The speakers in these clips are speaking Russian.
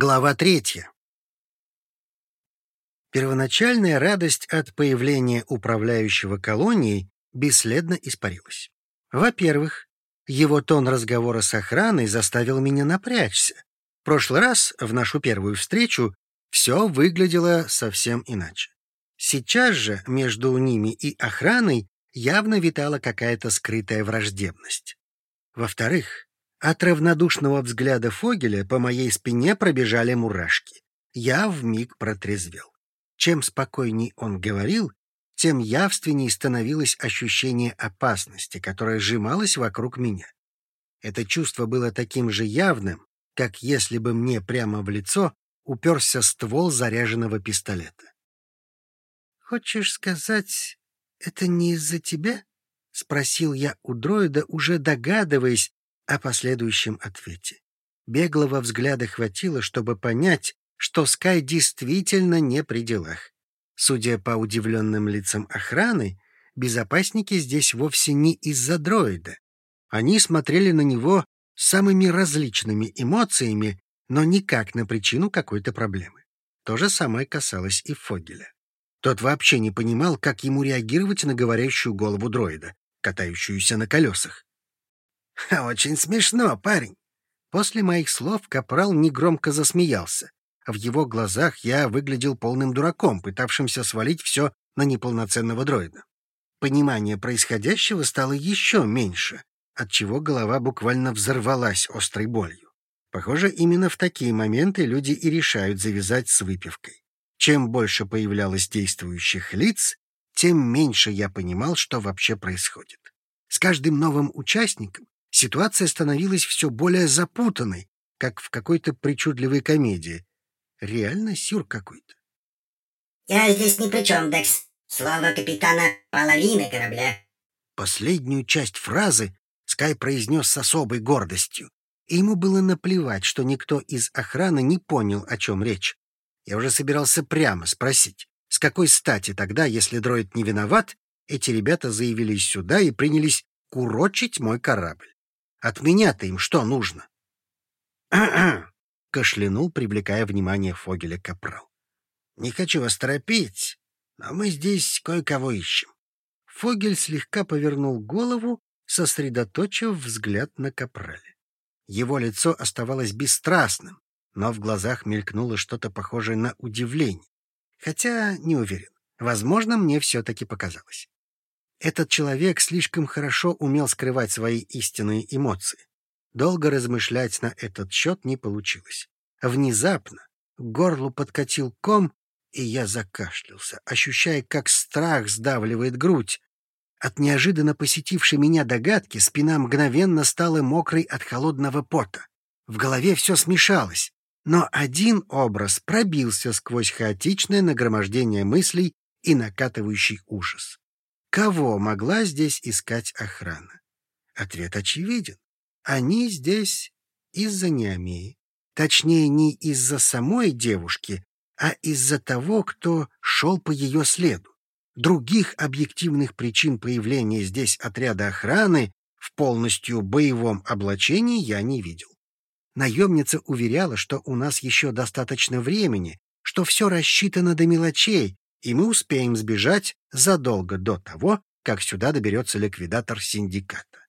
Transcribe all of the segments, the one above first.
Глава третья. Первоначальная радость от появления управляющего колонией бесследно испарилась. Во-первых, его тон разговора с охраной заставил меня напрячься. В прошлый раз, в нашу первую встречу, все выглядело совсем иначе. Сейчас же между ними и охраной явно витала какая-то скрытая враждебность. Во-вторых, от равнодушного взгляда Фогеля по моей спине пробежали мурашки. Я вмиг протрезвел. Чем спокойней он говорил, тем явственней становилось ощущение опасности, которое сжималось вокруг меня. Это чувство было таким же явным, как если бы мне прямо в лицо уперся ствол заряженного пистолета. «Хочешь сказать, это не из-за тебя?» — спросил я у дроида, уже догадываясь, о последующем ответе. Беглого взгляда хватило, чтобы понять, что Скай действительно не при делах. Судя по удивленным лицам охраны, безопасники здесь вовсе не из-за дроида. Они смотрели на него самыми различными эмоциями, но никак на причину какой-то проблемы. То же самое касалось и Фогеля. Тот вообще не понимал, как ему реагировать на говорящую голову дроида, катающуюся на колесах. «Очень смешно, парень!» После моих слов Капрал негромко засмеялся. В его глазах я выглядел полным дураком, пытавшимся свалить все на неполноценного дроида. Понимание происходящего стало еще меньше, отчего голова буквально взорвалась острой болью. Похоже, именно в такие моменты люди и решают завязать с выпивкой. Чем больше появлялось действующих лиц, тем меньше я понимал, что вообще происходит. С каждым новым участником Ситуация становилась все более запутанной, как в какой-то причудливой комедии. Реально сюр какой-то. «Я здесь ни при чем, Декс. Слово капитана — половины корабля». Последнюю часть фразы Скай произнес с особой гордостью. И ему было наплевать, что никто из охраны не понял, о чем речь. Я уже собирался прямо спросить, с какой стати тогда, если дроид не виноват, эти ребята заявились сюда и принялись курочить мой корабль. От меня-то им что нужно? кашлянул, привлекая внимание Фогеля Капрал. «Не хочу вас торопить, но мы здесь кое-кого ищем». Фогель слегка повернул голову, сосредоточив взгляд на Капрале. Его лицо оставалось бесстрастным, но в глазах мелькнуло что-то похожее на удивление. Хотя не уверен. Возможно, мне все-таки показалось. Этот человек слишком хорошо умел скрывать свои истинные эмоции. Долго размышлять на этот счет не получилось. Внезапно к горлу подкатил ком, и я закашлялся, ощущая, как страх сдавливает грудь. От неожиданно посетившей меня догадки спина мгновенно стала мокрой от холодного пота. В голове все смешалось, но один образ пробился сквозь хаотичное нагромождение мыслей и накатывающий ужас. Кого могла здесь искать охрана? Ответ очевиден. Они здесь из-за Неомеи. Точнее, не из-за самой девушки, а из-за того, кто шел по ее следу. Других объективных причин появления здесь отряда охраны в полностью боевом облачении я не видел. Наемница уверяла, что у нас еще достаточно времени, что все рассчитано до мелочей, и мы успеем сбежать задолго до того, как сюда доберется ликвидатор синдиката.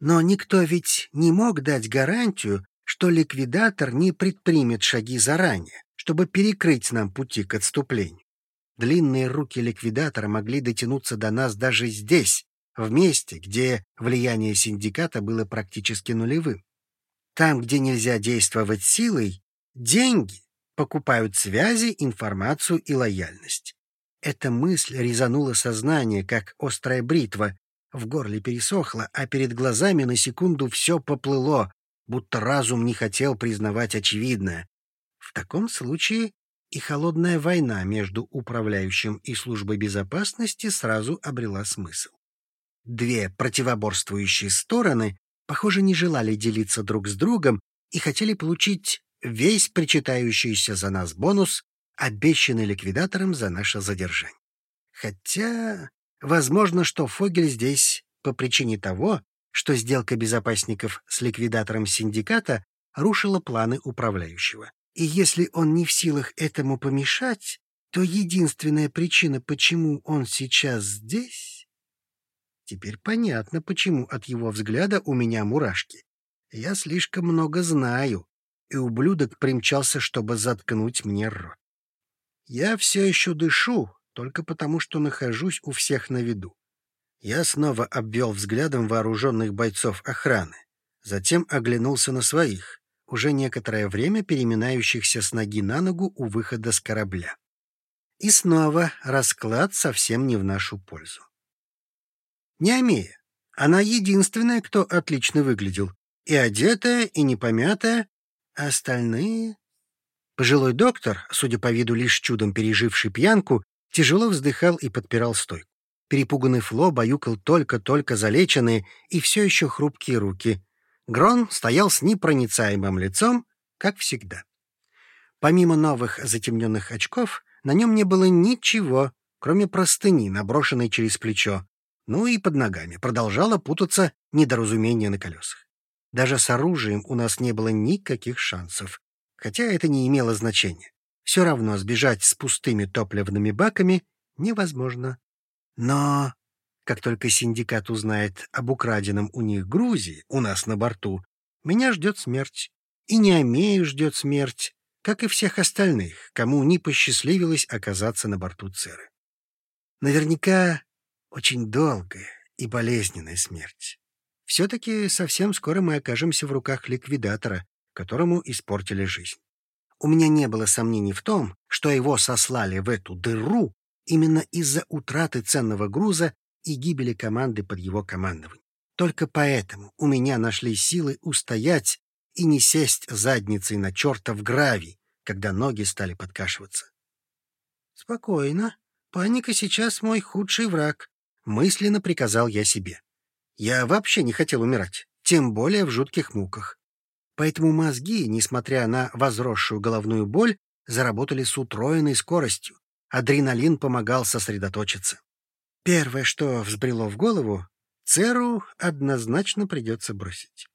Но никто ведь не мог дать гарантию, что ликвидатор не предпримет шаги заранее, чтобы перекрыть нам пути к отступлению. Длинные руки ликвидатора могли дотянуться до нас даже здесь, в месте, где влияние синдиката было практически нулевым. Там, где нельзя действовать силой, деньги покупают связи, информацию и лояльность. Эта мысль резанула сознание, как острая бритва. В горле пересохло, а перед глазами на секунду все поплыло, будто разум не хотел признавать очевидное. В таком случае и холодная война между управляющим и службой безопасности сразу обрела смысл. Две противоборствующие стороны, похоже, не желали делиться друг с другом и хотели получить весь причитающийся за нас бонус, обещанный ликвидатором за наше задержание. Хотя, возможно, что Фогель здесь по причине того, что сделка безопасников с ликвидатором синдиката рушила планы управляющего. И если он не в силах этому помешать, то единственная причина, почему он сейчас здесь... Теперь понятно, почему от его взгляда у меня мурашки. Я слишком много знаю, и ублюдок примчался, чтобы заткнуть мне рот. Я все еще дышу, только потому, что нахожусь у всех на виду. Я снова обвел взглядом вооруженных бойцов охраны, затем оглянулся на своих, уже некоторое время переминающихся с ноги на ногу у выхода с корабля. И снова расклад совсем не в нашу пользу. Неомея. Она единственная, кто отлично выглядел. И одетая, и не помятая. А остальные... Пожилой доктор, судя по виду лишь чудом переживший пьянку, тяжело вздыхал и подпирал стойку. Перепуганный Фло баюкал только-только залеченные и все еще хрупкие руки. Грон стоял с непроницаемым лицом, как всегда. Помимо новых затемненных очков, на нем не было ничего, кроме простыни, наброшенной через плечо. Ну и под ногами продолжало путаться недоразумение на колесах. Даже с оружием у нас не было никаких шансов, хотя это не имело значения. Все равно сбежать с пустыми топливными баками невозможно. Но как только синдикат узнает об украденном у них грузе у нас на борту, меня ждет смерть. И Неомею ждет смерть, как и всех остальных, кому не посчастливилось оказаться на борту Церы. Наверняка очень долгая и болезненная смерть. Все-таки совсем скоро мы окажемся в руках ликвидатора, которому испортили жизнь. У меня не было сомнений в том, что его сослали в эту дыру именно из-за утраты ценного груза и гибели команды под его командованием. Только поэтому у меня нашли силы устоять и не сесть задницей на чертов гравий, когда ноги стали подкашиваться. «Спокойно. Паника сейчас мой худший враг», — мысленно приказал я себе. Я вообще не хотел умирать, тем более в жутких муках. Поэтому мозги, несмотря на возросшую головную боль, заработали с утроенной скоростью. Адреналин помогал сосредоточиться. Первое, что взбрело в голову, Церу однозначно придется бросить.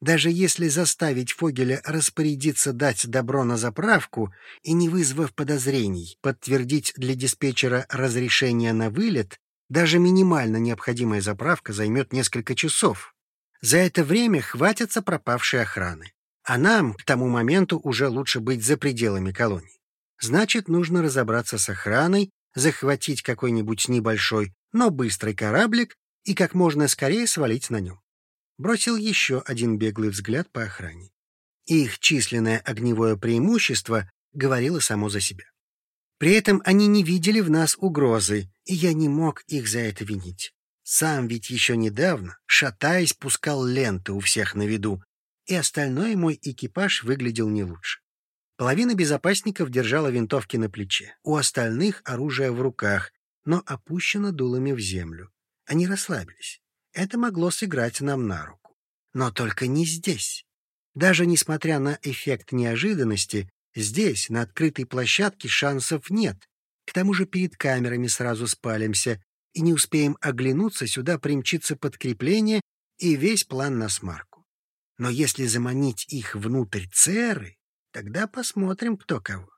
Даже если заставить Фогеля распорядиться дать добро на заправку и, не вызвав подозрений, подтвердить для диспетчера разрешение на вылет, даже минимально необходимая заправка займет несколько часов. За это время хватится пропавшей охраны. А нам к тому моменту уже лучше быть за пределами колонии. Значит, нужно разобраться с охраной, захватить какой-нибудь небольшой, но быстрый кораблик и как можно скорее свалить на нем бросил еще один беглый взгляд по охране. Их численное огневое преимущество говорило само за себя. При этом они не видели в нас угрозы, и я не мог их за это винить. Сам ведь еще недавно, шатаясь, пускал ленты у всех на виду, и остальной мой экипаж выглядел не лучше. Половина безопасников держала винтовки на плече, у остальных оружие в руках, но опущено дулами в землю. Они расслабились. Это могло сыграть нам на руку. Но только не здесь. Даже несмотря на эффект неожиданности, здесь, на открытой площадке, шансов нет. К тому же перед камерами сразу спалимся, и не успеем оглянуться, сюда примчится подкрепление и весь план на смарку. Но если заманить их внутрь церы, тогда посмотрим, кто кого.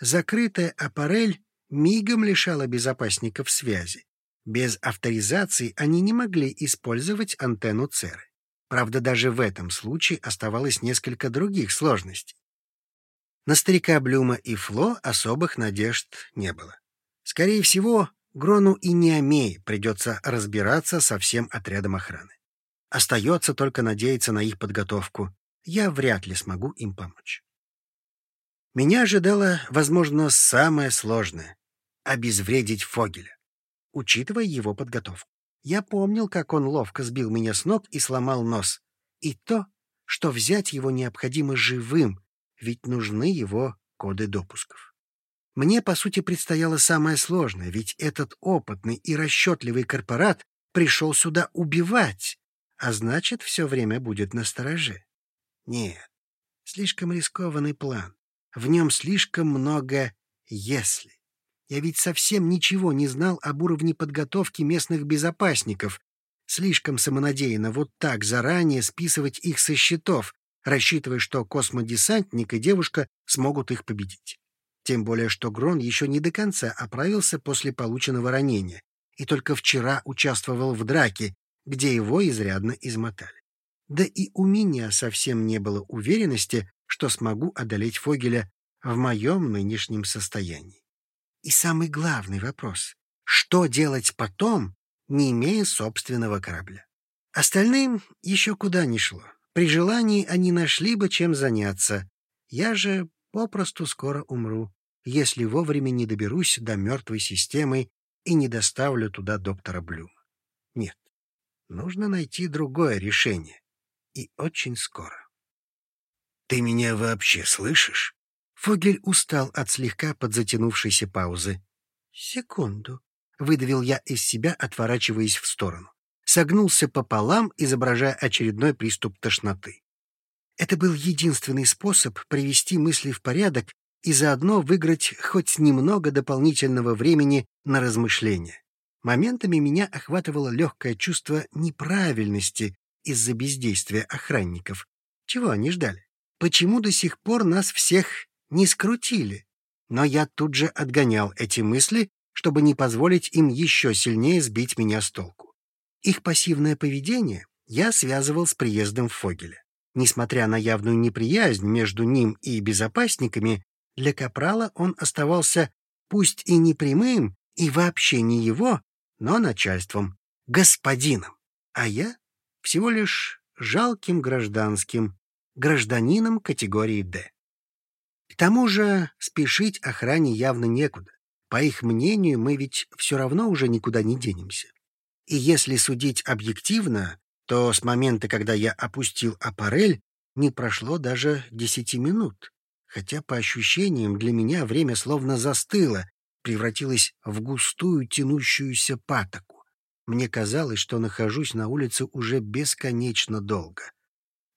Закрытая аппарель мигом лишала безопасников связи. Без авторизации они не могли использовать антенну ЦЕРы. Правда, даже в этом случае оставалось несколько других сложностей. На старика Блюма и Фло особых надежд не было. Скорее всего, Грону и Неомей придется разбираться со всем отрядом охраны. Остается только надеяться на их подготовку. Я вряд ли смогу им помочь. Меня ожидало, возможно, самое сложное — обезвредить Фогеля учитывая его подготовку. Я помнил, как он ловко сбил меня с ног и сломал нос. И то, что взять его необходимо живым, ведь нужны его коды допусков. Мне, по сути, предстояло самое сложное, ведь этот опытный и расчетливый корпорат пришел сюда убивать, а значит, все время будет на стороже. Нет, слишком рискованный план. В нем слишком много «если». Я ведь совсем ничего не знал об уровне подготовки местных безопасников. Слишком самонадеянно вот так заранее списывать их со счетов, рассчитывая, что космодесантник и девушка смогут их победить. Тем более, что Грон еще не до конца оправился после полученного ранения и только вчера участвовал в драке, где его изрядно измотали. Да и у меня совсем не было уверенности, что смогу одолеть Фогеля в моем нынешнем состоянии. И самый главный вопрос — что делать потом, не имея собственного корабля? Остальным еще куда ни шло. При желании они нашли бы чем заняться. Я же попросту скоро умру, если вовремя не доберусь до мертвой системы и не доставлю туда доктора Блюма. Нет, нужно найти другое решение. И очень скоро. «Ты меня вообще слышишь?» Фогель устал от слегка подзатянувшейся паузы. «Секунду», — выдавил я из себя, отворачиваясь в сторону. Согнулся пополам, изображая очередной приступ тошноты. Это был единственный способ привести мысли в порядок и заодно выиграть хоть немного дополнительного времени на размышления. Моментами меня охватывало легкое чувство неправильности из-за бездействия охранников. Чего они ждали? Почему до сих пор нас всех не скрутили. Но я тут же отгонял эти мысли, чтобы не позволить им еще сильнее сбить меня с толку. Их пассивное поведение я связывал с приездом в Фогеля. Несмотря на явную неприязнь между ним и безопасниками, для Капрала он оставался пусть и не прямым, и вообще не его, но начальством, господином. А я всего лишь жалким гражданским, гражданином категории «Д». К тому же спешить охране явно некуда. По их мнению, мы ведь все равно уже никуда не денемся. И если судить объективно, то с момента, когда я опустил аппарель, не прошло даже десяти минут. Хотя, по ощущениям, для меня время словно застыло, превратилось в густую тянущуюся патоку. Мне казалось, что нахожусь на улице уже бесконечно долго.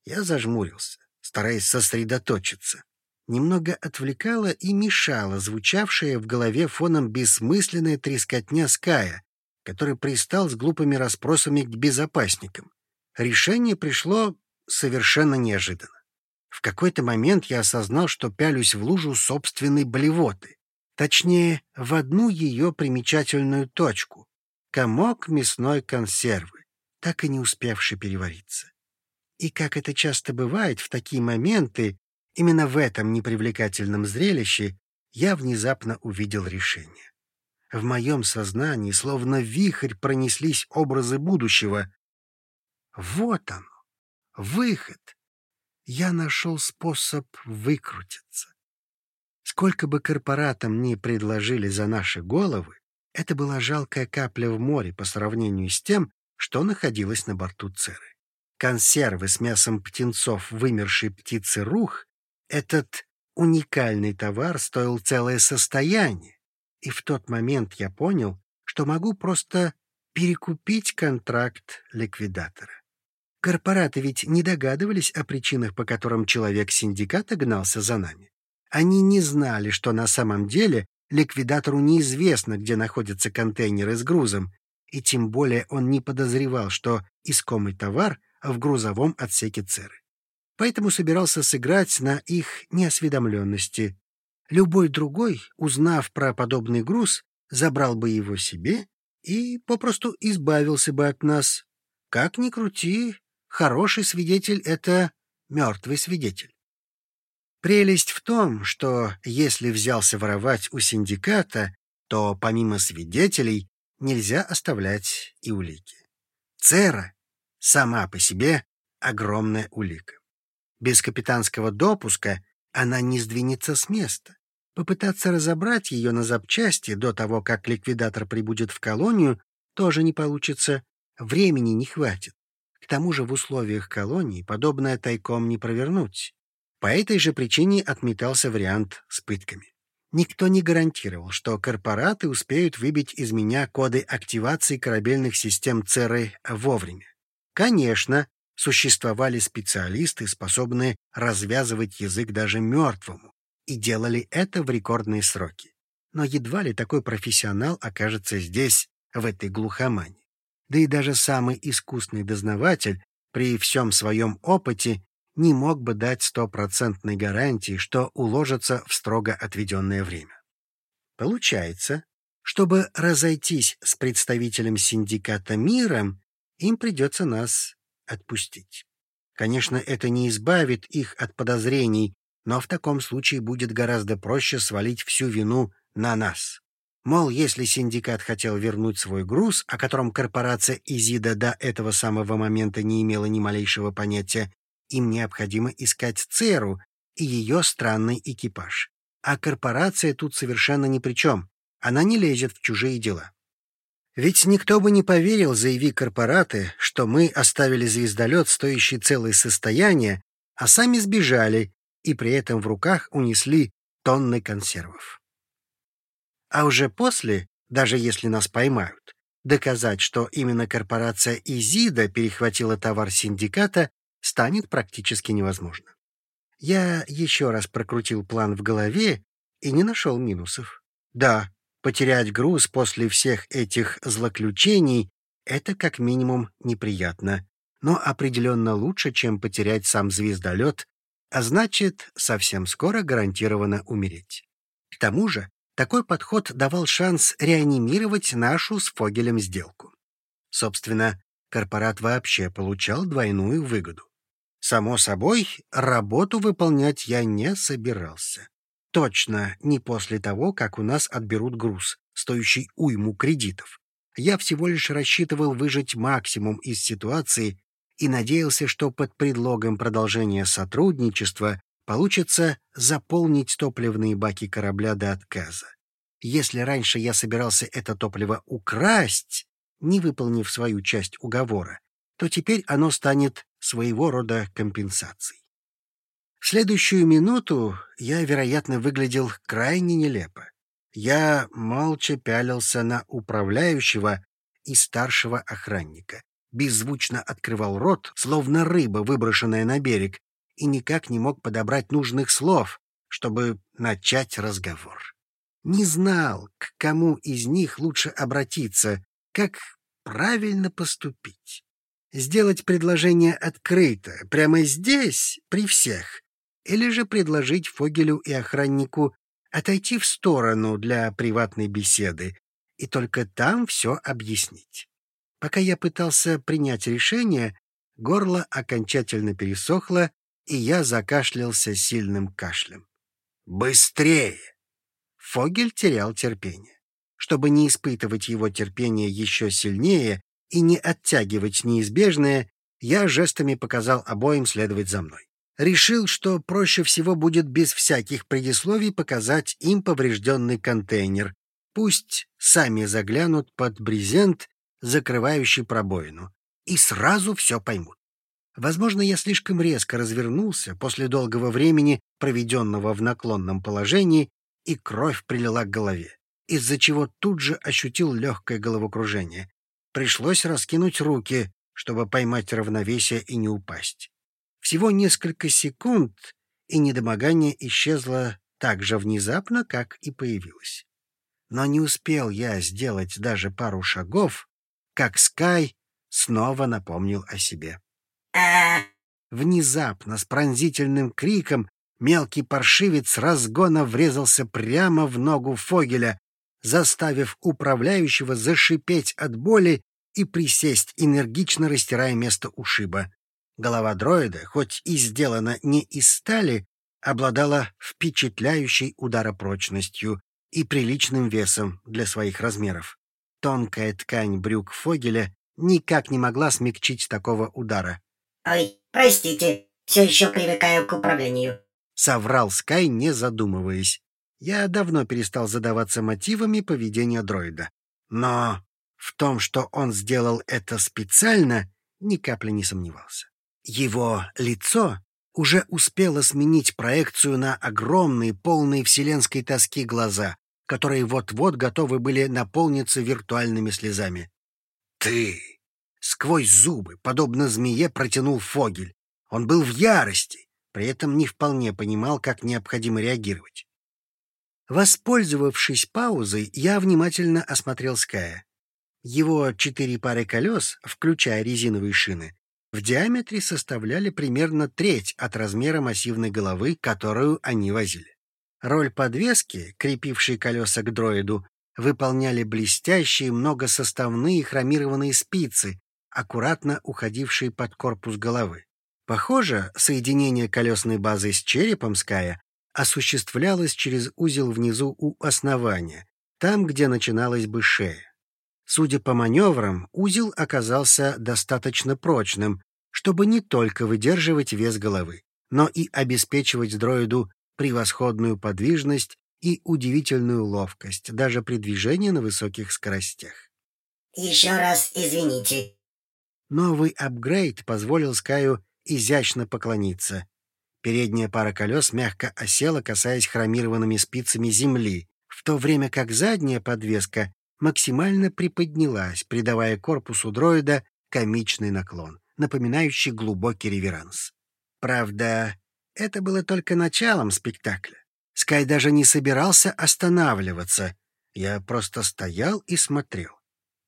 Я зажмурился, стараясь сосредоточиться немного отвлекала и мешала звучавшая в голове фоном бессмысленная трескотня Ская, который пристал с глупыми расспросами к безопасникам. Решение пришло совершенно неожиданно. В какой-то момент я осознал, что пялюсь в лужу собственной болевоты. Точнее, в одну ее примечательную точку — комок мясной консервы, так и не успевший перевариться. И, как это часто бывает в такие моменты, Именно в этом непривлекательном зрелище я внезапно увидел решение. В моем сознании словно вихрь пронеслись образы будущего. Вот он, выход. Я нашел способ выкрутиться. Сколько бы корпоратам ни предложили за наши головы, это была жалкая капля в море по сравнению с тем, что находилось на борту Церы. Консервы с мясом птенцов вымершей птицы рух этот уникальный товар стоил целое состояние, и в тот момент я понял, что могу просто перекупить контракт ликвидатора. Корпораты ведь не догадывались о причинах, по которым человек синдиката гнался за нами. Они не знали, что на самом деле ликвидатору неизвестно, где находятся контейнеры с грузом, и тем более он не подозревал, что искомый товар в грузовом отсеке ЦЕРы поэтому собирался сыграть на их неосведомленности. Любой другой, узнав про подобный груз, забрал бы его себе и попросту избавился бы от нас. Как ни крути, хороший свидетель — это мертвый свидетель. Прелесть в том, что если взялся воровать у синдиката, то помимо свидетелей нельзя оставлять и улики. Цера сама по себе огромная улика. Без капитанского допуска она не сдвинется с места. Попытаться разобрать ее на запчасти до того, как ликвидатор прибудет в колонию, тоже не получится. Времени не хватит. К тому же в условиях колонии подобное тайком не провернуть. По этой же причине отметался вариант с пытками. Никто не гарантировал, что корпораты успеют выбить из меня коды активации корабельных систем ЦР вовремя. Конечно, существовали специалисты, способные развязывать язык даже мертвому, и делали это в рекордные сроки. Но едва ли такой профессионал окажется здесь, в этой глухомане. Да и даже самый искусный дознаватель при всем своем опыте не мог бы дать стопроцентной гарантии, что уложится в строго отведенное время. Получается, чтобы разойтись с представителем синдиката миром, им придется нас отпустить. Конечно, это не избавит их от подозрений, но в таком случае будет гораздо проще свалить всю вину на нас. Мол, если синдикат хотел вернуть свой груз, о котором корпорация Изида до этого самого момента не имела ни малейшего понятия, им необходимо искать Церу и ее странный экипаж. А корпорация тут совершенно ни при чем. Она не лезет в чужие дела. Ведь никто бы не поверил, заяви корпораты, что мы оставили звездолет, стоящий целое состояние, а сами сбежали и при этом в руках унесли тонны консервов. А уже после, даже если нас поймают, доказать, что именно корпорация Изида перехватила товар синдиката, станет практически невозможно. Я еще раз прокрутил план в голове и не нашел минусов. Да, потерять груз после всех этих злоключений — это как минимум неприятно, но определенно лучше, чем потерять сам звездолет, а значит, совсем скоро гарантированно умереть. К тому же, такой подход давал шанс реанимировать нашу с Фогелем сделку. Собственно, корпорат вообще получал двойную выгоду. Само собой, работу выполнять я не собирался. Точно не после того, как у нас отберут груз, стоящий уйму кредитов. Я всего лишь рассчитывал выжать максимум из ситуации и надеялся, что под предлогом продолжения сотрудничества получится заполнить топливные баки корабля до отказа. Если раньше я собирался это топливо украсть, не выполнив свою часть уговора, то теперь оно станет своего рода компенсацией. В следующую минуту я, вероятно, выглядел крайне нелепо. Я молча пялился на управляющего и старшего охранника, беззвучно открывал рот, словно рыба, выброшенная на берег, и никак не мог подобрать нужных слов, чтобы начать разговор. Не знал, к кому из них лучше обратиться, как правильно поступить. Сделать предложение открыто, прямо здесь, при всех, или же предложить Фогелю и охраннику отойти в сторону для приватной беседы и только там все объяснить. Пока я пытался принять решение, горло окончательно пересохло, и я закашлялся сильным кашлем. «Быстрее!» Фогель терял терпение. Чтобы не испытывать его терпение еще сильнее и не оттягивать неизбежное, я жестами показал обоим следовать за мной решил, что проще всего будет без всяких предисловий показать им поврежденный контейнер. Пусть сами заглянут под брезент, закрывающий пробоину, и сразу все поймут. Возможно, я слишком резко развернулся после долгого времени, проведенного в наклонном положении, и кровь прилила к голове, из-за чего тут же ощутил легкое головокружение. Пришлось раскинуть руки, чтобы поймать равновесие и не упасть. Всего несколько секунд, и недомогание исчезло так же внезапно, как и появилось. Но не успел я сделать даже пару шагов, как Скай снова напомнил о себе. Внезапно, с пронзительным криком, мелкий паршивец с разгона врезался прямо в ногу Фогеля, заставив управляющего зашипеть от боли и присесть, энергично растирая место ушиба. Голова дроида, хоть и сделана не из стали, обладала впечатляющей ударопрочностью и приличным весом для своих размеров. Тонкая ткань брюк Фогеля никак не могла смягчить такого удара. «Ой, простите, все еще привыкаю к управлению», — соврал Скай, не задумываясь. Я давно перестал задаваться мотивами поведения дроида. Но в том, что он сделал это специально, ни капли не сомневался. Его лицо уже успело сменить проекцию на огромные, полные вселенской тоски глаза, которые вот-вот готовы были наполниться виртуальными слезами. «Ты!» — сквозь зубы, подобно змее, протянул Фогель. Он был в ярости, при этом не вполне понимал, как необходимо реагировать. Воспользовавшись паузой, я внимательно осмотрел Ская. Его четыре пары колес, включая резиновые шины, в диаметре составляли примерно треть от размера массивной головы, которую они возили. Роль подвески, крепившей колеса к дроиду, выполняли блестящие многосоставные хромированные спицы, аккуратно уходившие под корпус головы. Похоже, соединение колесной базы с черепом Ская осуществлялось через узел внизу у основания, там, где начиналась бы шея. Судя по маневрам, узел оказался достаточно прочным, чтобы не только выдерживать вес головы, но и обеспечивать дроиду превосходную подвижность и удивительную ловкость, даже при движении на высоких скоростях. «Еще раз извините». Новый апгрейд позволил Скаю изящно поклониться. Передняя пара колес мягко осела, касаясь хромированными спицами земли, в то время как задняя подвеска максимально приподнялась, придавая корпусу дроида комичный наклон, напоминающий глубокий реверанс. Правда, это было только началом спектакля. Скай даже не собирался останавливаться. Я просто стоял и смотрел.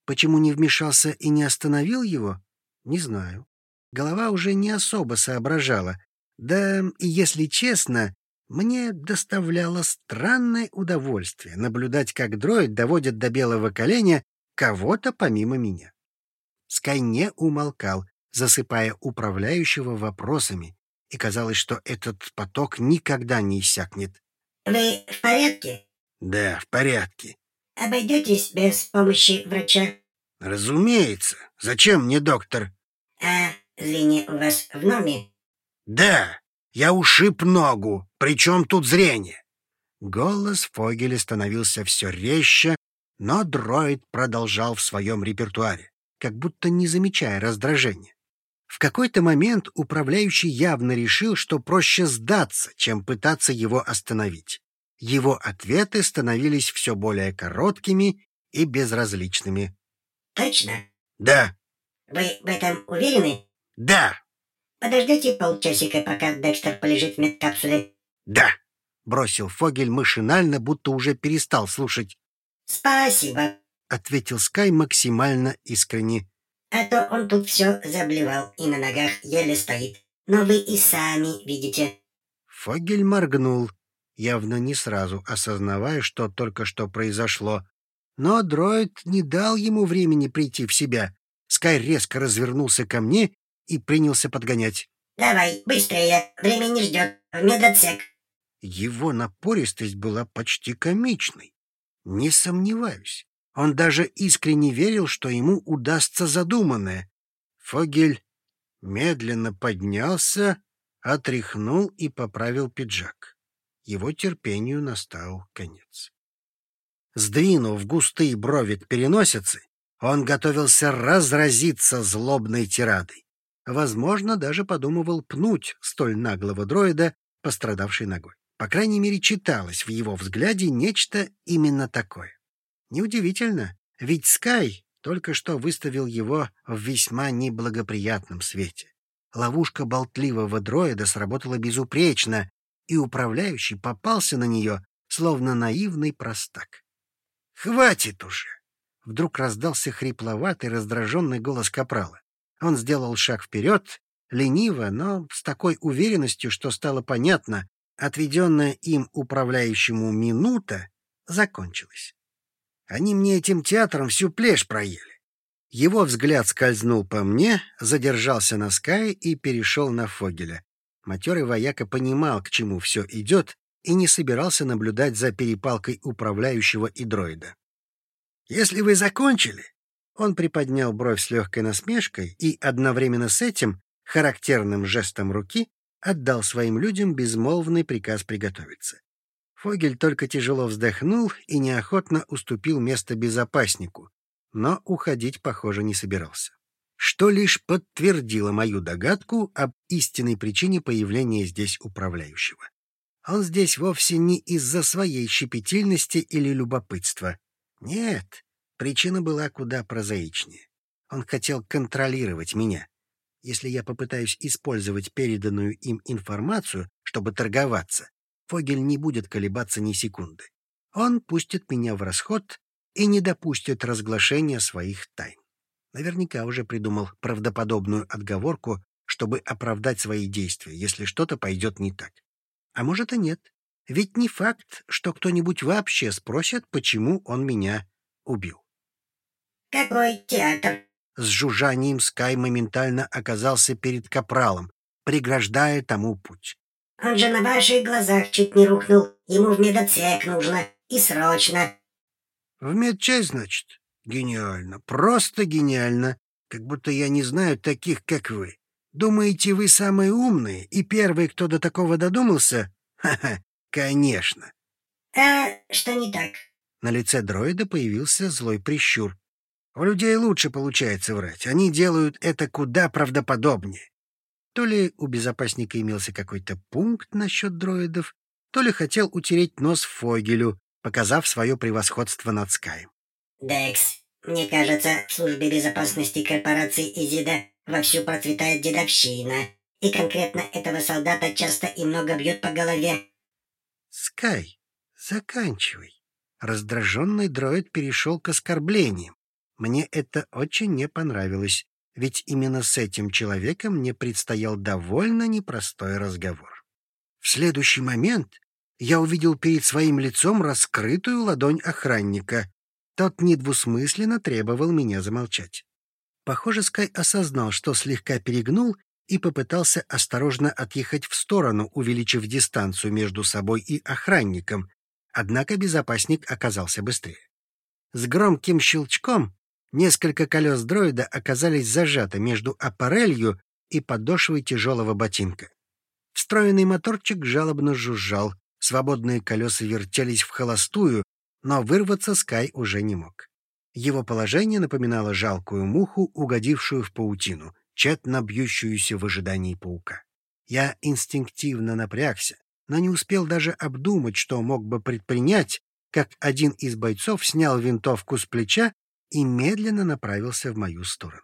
Почему не вмешался и не остановил его? Не знаю. Голова уже не особо соображала. Да если честно, мне доставляло странное удовольствие наблюдать, как дроид доводит до белого коленя кого-то помимо меня. Скай не умолкал, засыпая управляющего вопросами, и казалось, что этот поток никогда не иссякнет. «Вы в порядке?» «Да, в порядке». «Обойдетесь без помощи врача?» «Разумеется. Зачем мне доктор?» «А зрение у вас в норме?» «Да, я ушиб ногу. Причем тут зрение?» Голос Фогеля становился все резче, но дроид продолжал в своем репертуаре, как будто не замечая раздражения. В какой-то момент управляющий явно решил, что проще сдаться, чем пытаться его остановить. Его ответы становились все более короткими и безразличными. «Точно? «Да». Вы в этом уверены?» «Да». «Подождите полчасика, пока Декстер полежит в медкапсуле». «Да». Бросил Фогель машинально, будто уже перестал слушать. «Спасибо», — ответил Скай максимально искренне. А то он тут все заблевал и на ногах еле стоит. Но вы и сами видите. Фогель моргнул, явно не сразу осознавая, что только что произошло. Но дроид не дал ему времени прийти в себя. Скай резко развернулся ко мне и принялся подгонять. «Давай, быстрее, время не ждет, в медотсек». Его напористость была почти комичной. Не сомневаюсь. Он даже искренне верил, что ему удастся задуманное. Фогель медленно поднялся, отряхнул и поправил пиджак. Его терпению настал конец. Сдвинув густые брови к переносице, он готовился разразиться злобной тирадой. Возможно, даже подумывал пнуть столь наглого дроида, пострадавшей ногой. По крайней мере, читалось в его взгляде нечто именно такое. Неудивительно, ведь Скай только что выставил его в весьма неблагоприятном свете. Ловушка болтливого дроида сработала безупречно, и управляющий попался на нее, словно наивный простак. «Хватит уже!» Вдруг раздался хрипловатый, раздраженный голос Капрала. Он сделал шаг вперед, лениво, но с такой уверенностью, что стало понятно, отведенная им управляющему минута закончилась. Они мне этим театром всю плешь проели. Его взгляд скользнул по мне, задержался на Скае и перешел на Фогеля. Матерый вояка понимал, к чему все идет, и не собирался наблюдать за перепалкой управляющего и дроида. «Если вы закончили...» Он приподнял бровь с легкой насмешкой и одновременно с этим, характерным жестом руки, отдал своим людям безмолвный приказ приготовиться. Фогель только тяжело вздохнул и неохотно уступил место безопаснику, но уходить, похоже, не собирался. Что лишь подтвердило мою догадку об истинной причине появления здесь управляющего. Он здесь вовсе не из-за своей щепетильности или любопытства. Нет, причина была куда прозаичнее. Он хотел контролировать меня. Если я попытаюсь использовать переданную им информацию, чтобы торговаться, Фогель не будет колебаться ни секунды. Он пустит меня в расход и не допустит разглашения своих тайн. Наверняка уже придумал правдоподобную отговорку, чтобы оправдать свои действия, если что-то пойдет не так. А может и нет. Ведь не факт, что кто-нибудь вообще спросит, почему он меня убил. Какой театр? С жужжанием Скай моментально оказался перед капралом, преграждая тому путь. Он же на ваших глазах чуть не рухнул. Ему в медотсек нужно. И срочно. В медчасть, значит? Гениально. Просто гениально. Как будто я не знаю таких, как вы. Думаете, вы самые умные и первый, кто до такого додумался? Ха-ха, конечно. А что не так? На лице дроида появился злой прищур. У людей лучше получается врать. Они делают это куда правдоподобнее. То ли у безопасника имелся какой-то пункт насчет дроидов, то ли хотел утереть нос Фогелю, показав свое превосходство над Скаем. Декс, мне кажется, в службе безопасности корпорации Изида вовсю процветает дедовщина. И конкретно этого солдата часто и много бьют по голове. Скай, заканчивай. Раздраженный дроид перешел к оскорблениям. Мне это очень не понравилось, ведь именно с этим человеком мне предстоял довольно непростой разговор. В следующий момент я увидел перед своим лицом раскрытую ладонь охранника. Тот недвусмысленно требовал меня замолчать. Похоже, Скай осознал, что слегка перегнул и попытался осторожно отъехать в сторону, увеличив дистанцию между собой и охранником, однако безопасник оказался быстрее. С громким щелчком несколько колес дроида оказались зажаты между аппарелью и подошвой тяжелого ботинка. Встроенный моторчик жалобно жужжал, свободные колеса вертелись в холостую, но вырваться Скай уже не мог. Его положение напоминало жалкую муху, угодившую в паутину, тщетно бьющуюся в ожидании паука. Я инстинктивно напрягся, но не успел даже обдумать, что мог бы предпринять, как один из бойцов снял винтовку с плеча и медленно направился в мою сторону.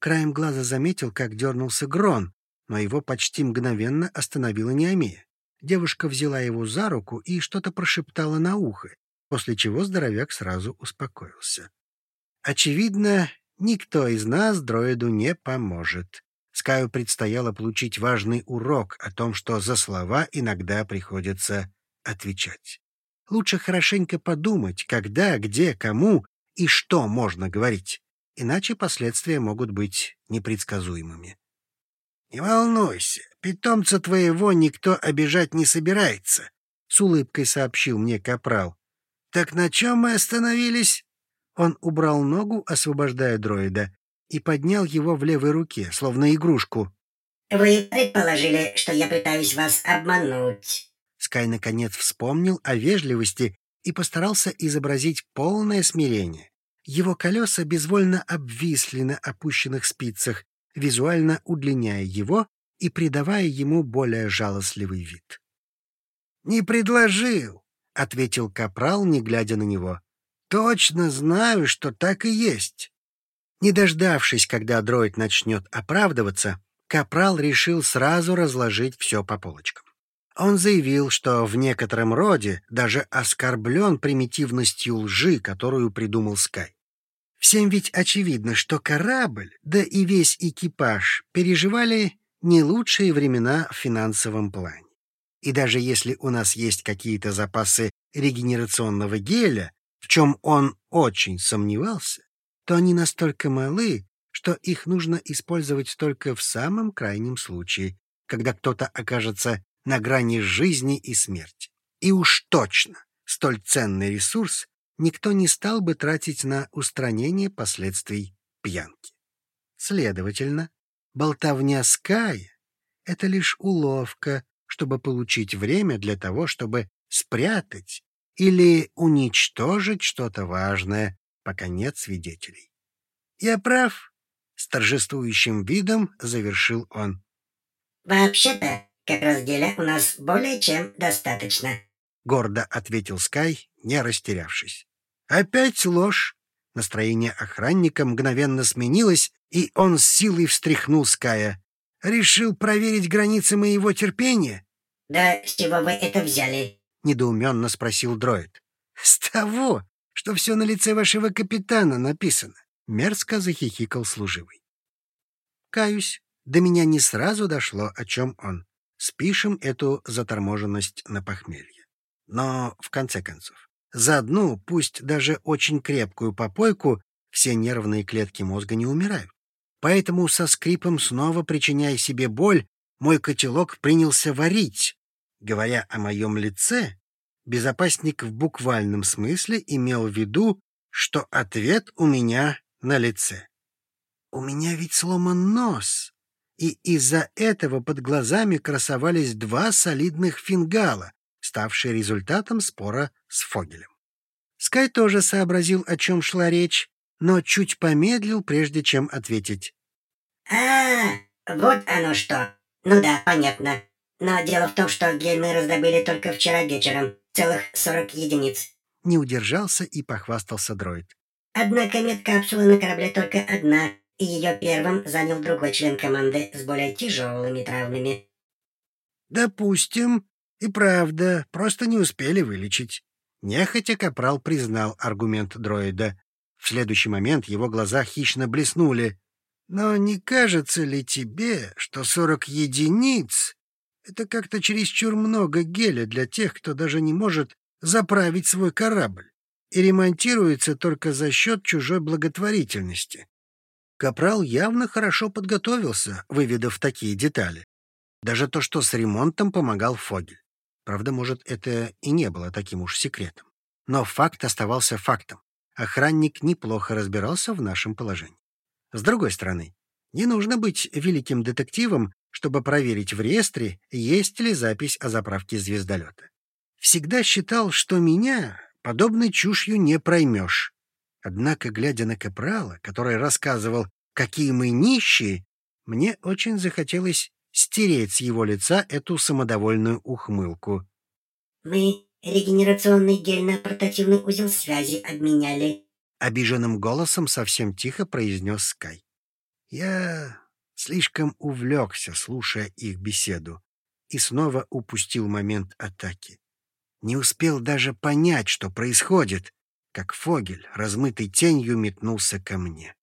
Краем глаза заметил, как дернулся Грон, но его почти мгновенно остановила Неомея. Девушка взяла его за руку и что-то прошептала на ухо, после чего здоровяк сразу успокоился. Очевидно, никто из нас дроиду не поможет. Скаю предстояло получить важный урок о том, что за слова иногда приходится отвечать. Лучше хорошенько подумать, когда, где, кому и что можно говорить, иначе последствия могут быть непредсказуемыми. — Не волнуйся, питомца твоего никто обижать не собирается, — с улыбкой сообщил мне Капрал. — Так на чем мы остановились? Он убрал ногу, освобождая дроида, и поднял его в левой руке, словно игрушку. «Вы предположили, что я пытаюсь вас обмануть». Скай наконец вспомнил о вежливости и постарался изобразить полное смирение. Его колеса безвольно обвисли на опущенных спицах, визуально удлиняя его и придавая ему более жалостливый вид. «Не предложил», — ответил Капрал, не глядя на него. Точно знаю, что так и есть. Не дождавшись, когда дроид начнет оправдываться, Капрал решил сразу разложить все по полочкам. Он заявил, что в некотором роде даже оскорблен примитивностью лжи, которую придумал Скай. Всем ведь очевидно, что корабль, да и весь экипаж переживали не лучшие времена в финансовом плане. И даже если у нас есть какие-то запасы регенерационного геля, в чем он очень сомневался, то они настолько малы, что их нужно использовать только в самом крайнем случае, когда кто-то окажется на грани жизни и смерти. И уж точно столь ценный ресурс никто не стал бы тратить на устранение последствий пьянки. Следовательно, болтовня Ская — это лишь уловка, чтобы получить время для того, чтобы спрятать или уничтожить что-то важное, пока нет свидетелей. «Я прав», — с торжествующим видом завершил он. «Вообще-то, разделя у нас более чем достаточно», — гордо ответил Скай, не растерявшись. «Опять ложь!» Настроение охранника мгновенно сменилось, и он с силой встряхнул Ская. «Решил проверить границы моего терпения?» «Да с чего вы это взяли?» — недоуменно спросил дроид. — С того, что все на лице вашего капитана написано. Мерзко захихикал служивый. Каюсь, до меня не сразу дошло, о чем он. Спишем эту заторможенность на похмелье. Но, в конце концов, за одну, пусть даже очень крепкую попойку, все нервные клетки мозга не умирают. Поэтому со скрипом, снова причиняя себе боль, мой котелок принялся варить. Говоря о моем лице, безопасник в буквальном смысле имел в виду, что ответ у меня на лице. У меня ведь сломан нос, и из-за этого под глазами красовались два солидных фингала, ставшие результатом спора с Фогелем. Скай тоже сообразил, о чем шла речь, но чуть помедлил, прежде чем ответить. «А, вот оно что. Ну да, понятно. Но дело в том, что гель мы раздобыли только вчера вечером. Целых сорок единиц». Не удержался и похвастался дроид. Однако медкапсула на корабле только одна, и ее первым занял другой член команды с более тяжелыми травмами. «Допустим. И правда, просто не успели вылечить». Нехотя Капрал признал аргумент дроида. В следующий момент его глаза хищно блеснули. «Но не кажется ли тебе, что сорок единиц — это как-то чересчур много геля для тех, кто даже не может заправить свой корабль и ремонтируется только за счет чужой благотворительности?» Капрал явно хорошо подготовился, выведав такие детали. Даже то, что с ремонтом помогал Фогель. Правда, может, это и не было таким уж секретом. Но факт оставался фактом. Охранник неплохо разбирался в нашем положении. С другой стороны, не нужно быть великим детективом, чтобы проверить в реестре, есть ли запись о заправке звездолета. Всегда считал, что меня подобной чушью не проймешь. Однако, глядя на Капрала, который рассказывал, какие мы нищие, мне очень захотелось стереть с его лица эту самодовольную ухмылку. «Мы регенерационный гель на портативный узел связи обменяли», — обиженным голосом совсем тихо произнес Скай. Я слишком увлекся, слушая их беседу, и снова упустил момент атаки. Не успел даже понять, что происходит, как Фогель, размытый тенью, метнулся ко мне.